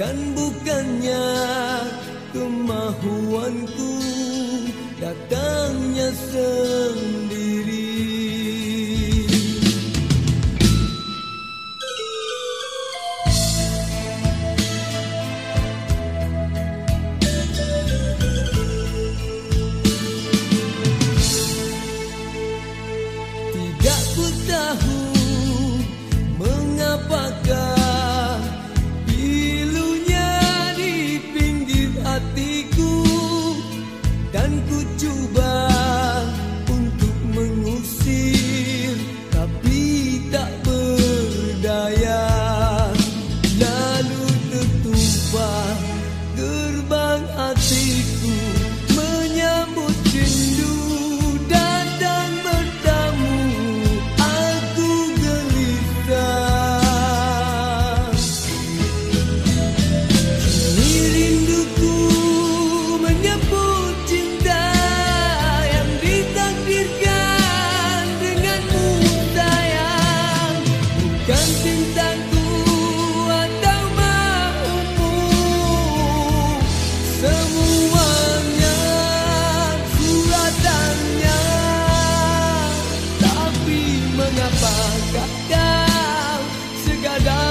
Bukan bukannya kemahuanku datangnya sendiri. Mengapa kau segala?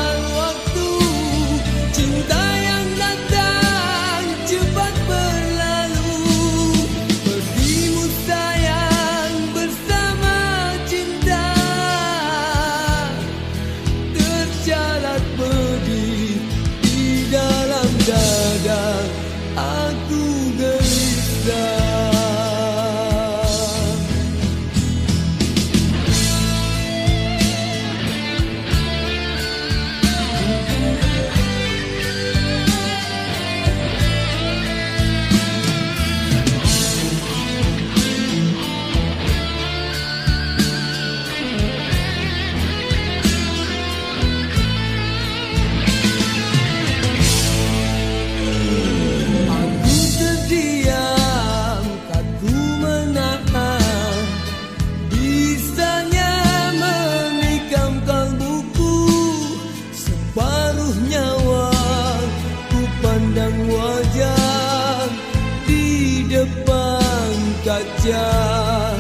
gajah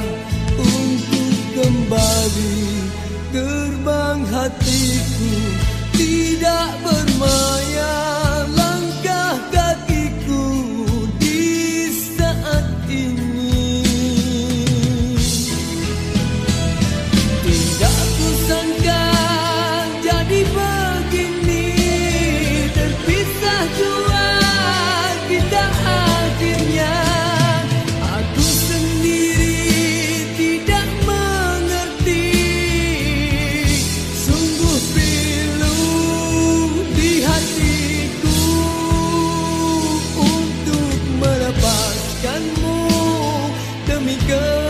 untuk kembali. Gerbang hatiku tidak ber me go.